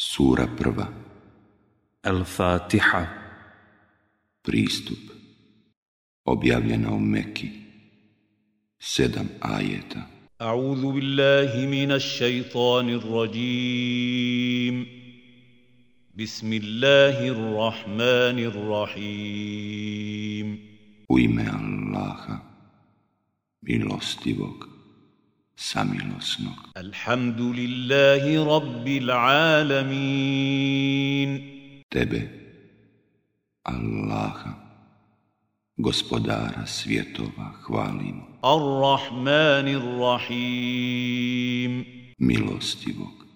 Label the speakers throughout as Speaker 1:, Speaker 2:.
Speaker 1: Sura prva.
Speaker 2: Al-Fatiha.
Speaker 1: Pristup. Objavljena u Mekki. Sedam ajeta.
Speaker 3: A'udhu billahi minas shaitanir rajim. Bismillahirrahmanirrahim
Speaker 1: U ime Allaha Milostivog, samilosnog.
Speaker 3: Alhamdulillahi rabbil alamin.
Speaker 1: Tebe, Allaha, gospodara svjetova, hvalimo.
Speaker 3: Ar-Rahmanir Rahim.
Speaker 1: Milostivog,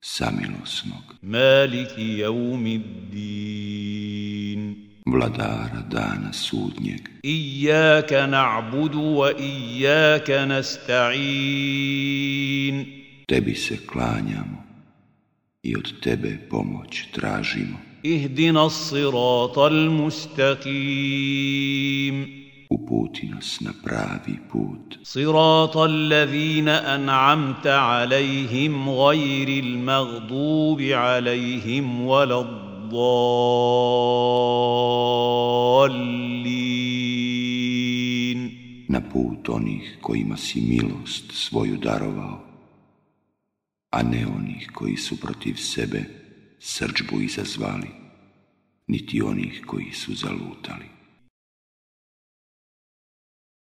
Speaker 1: samilosnog.
Speaker 3: Maliki jaumid din.
Speaker 1: vladara dana sudnjeg.
Speaker 3: إياك نعبد وإياك نستعين
Speaker 1: Tebi se klanjamo i od Tebe pomoć tražimo.
Speaker 3: اهدنا الصراط المستقيم
Speaker 1: Uputi nas na pravi put.
Speaker 3: صراط الذين أنعمت عليهم غير المغضوب عليهم ولا الضالين
Speaker 1: na put onih kojima si milost svoju darovao, a ne onih koji su protiv sebe srđbu izazvali, niti onih koji su zalutali.